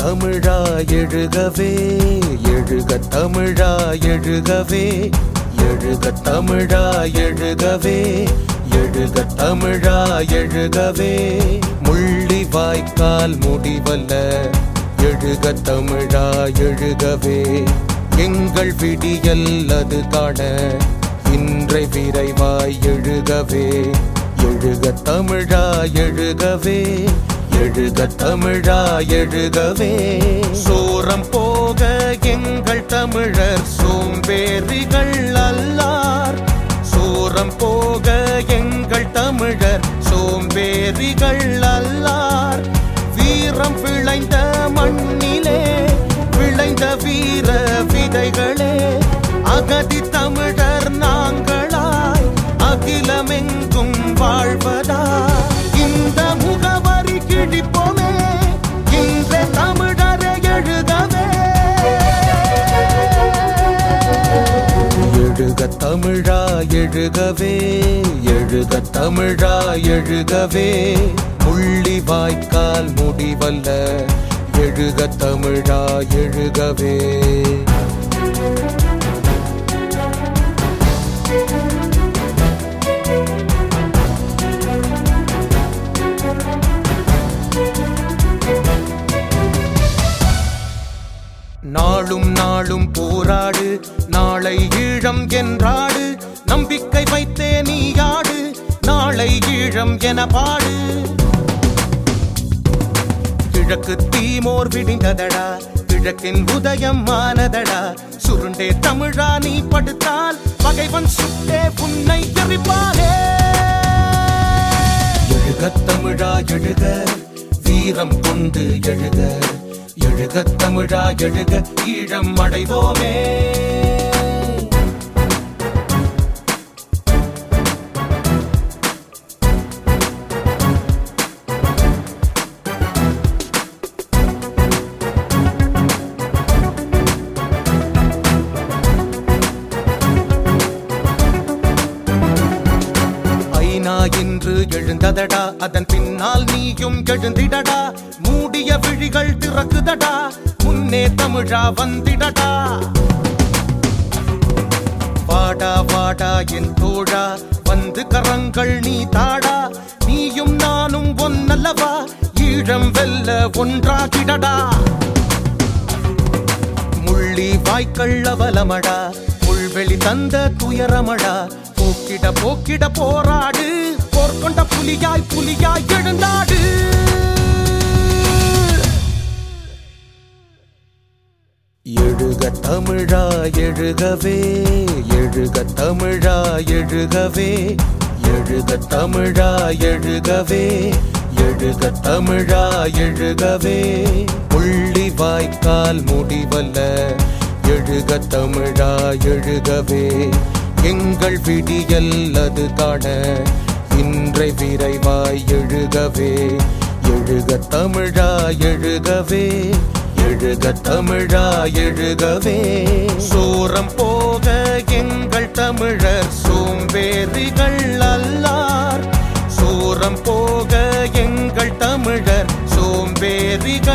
தமிழா எழுகவே எழுக தமிழா எழுகவே எழுக தமிழா எழுகவே எழுக தமிழா எழுகவே. முள்ளி வாய்க்கால் முடிவல்ல எழுக தமிழா எழுகவே. எங்கள் விடியல் அது காண இன்றை விரைவாய் எழுகவே. எழுக தமிழா எழுகவே எழுக தமிழா எழுகவே சோரம் போக எங்கள் தமிழர் சோம்பேறிகள் அல்லார். சோரம் போக எங்கள் தமிழர் சோம்பேறிகள் அல்லார். வீரம் விளைந்த மண்ணிலே எழுக தமிழா எழுகவே. எழுக தமிழா எழுகவே. முள்ளி வாய்க்கால் முடிவல்ல. எழுக தமிழா எழுகவே. நாளும் நாளும் போராடு நாளை ஈழம் என்றாடு நம்பிக்கை வைத்தே நீயாடு நாளை ஈழம் என பாடு. கிழக்கு தீமோர் விடிந்ததடா கிழக்கின் உதயம் ஆனதடா சுருண்டே தமிழா நீ படுத்தால் பகைவன் சுட்டே புன்னை எரிப்பானே. எழுக தமிழா எழுக வீரம் கொண்டு எழுக. எழுக தமிழா எழுக ஈழம் அடைவோமே. ஐநா இன்று எழுந்ததடா அதன் பின்னால் நீயும் எழுந்திடடா. புதிய விழிகள் திறக்குதடா. முன்னே தமிழா வந்திடடா. வாடா வாடா என் தோழா. வந்து கரங்கள் நீ தாடா. நீயும் நானும் ஒன்னல்லவா. ஈழம் வெல்ல ஒன்றாகிடடா. முள்ளி வாய்க்கள் அவலமடா. புல்வெளி தந்த துயரமடா. போக்கிட போக்கிட போராடு. போர்க்கொண்ட புலியாய் புலியாய் எழுந்தாடு. எழுக தமிழா எழுகவே. எழுக தமிழா எழுகவே. எழுக தமிழா எழுகவே. எழுக தமிழா எழுகவே. புள்ளி வாய்க்கால் முடிவல்ல. எழுக தமிழா எழுகவே. எங்கள் விடியல் அது காண. இன்றை விரைவாய் எழுகவே. எழுக தமிழா எழுகவே. எழுக தமிழா எழுகவே சோரம் போக எங்கள் தமிழர் சோம்பேறிகள் அல்லார். சோரம் போக எங்கள் தமிழர் சோம்பேறிகள்